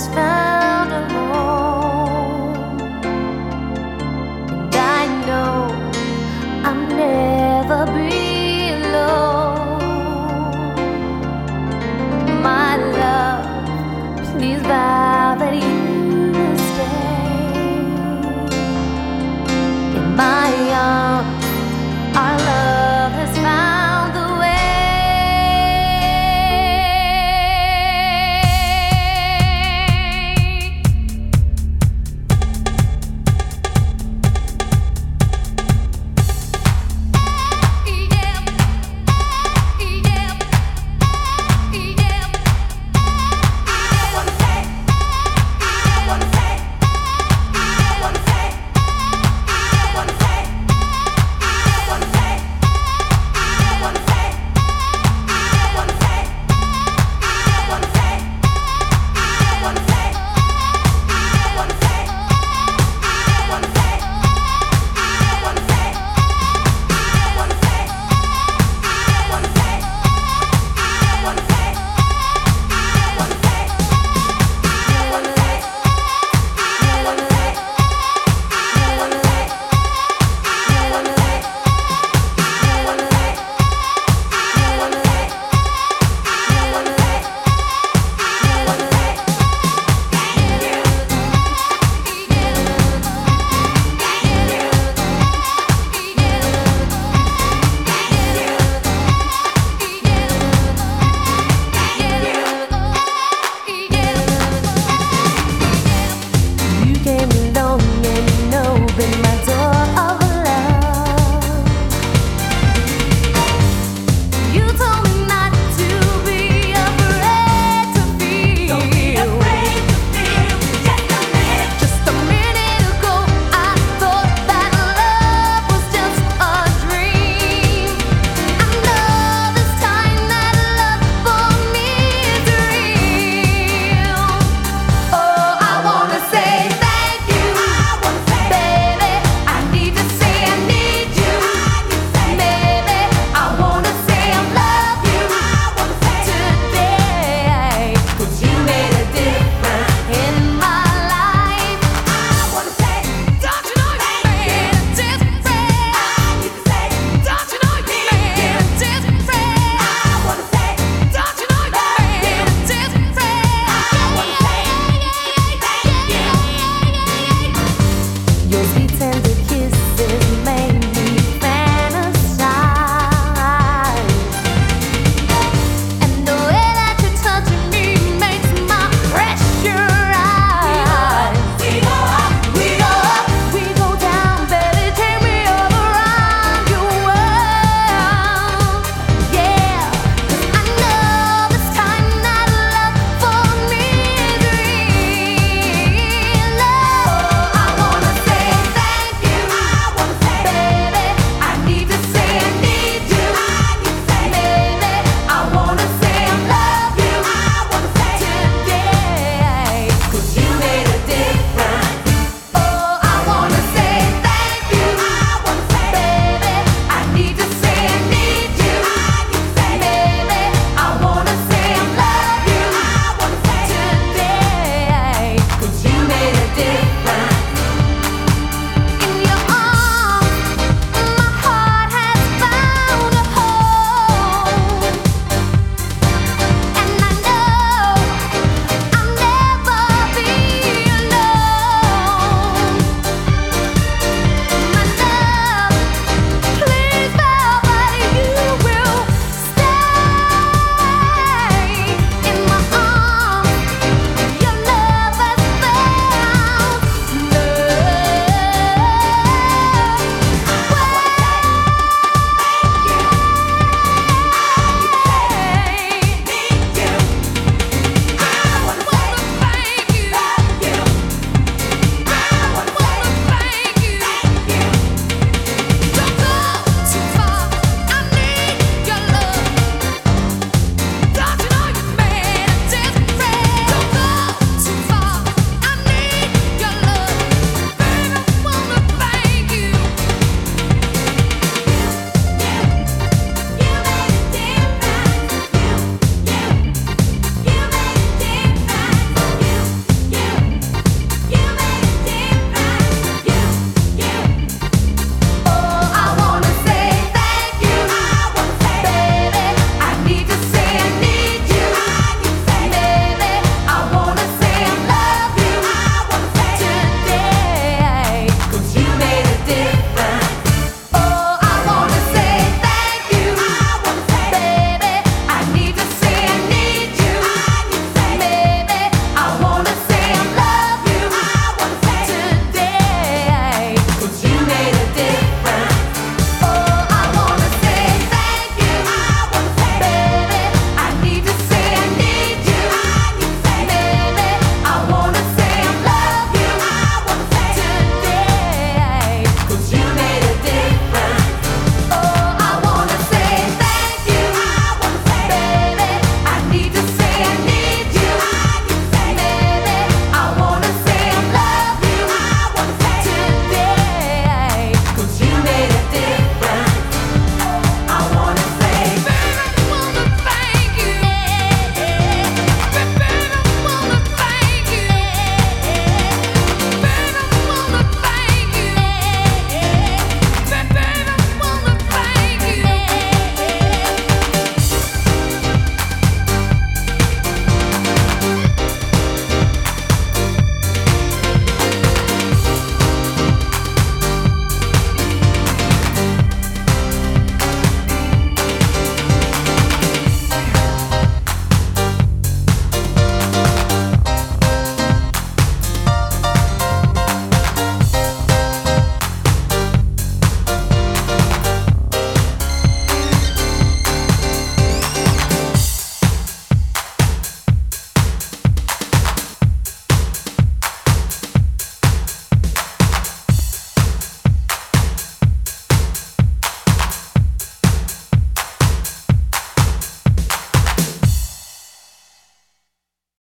satisfied.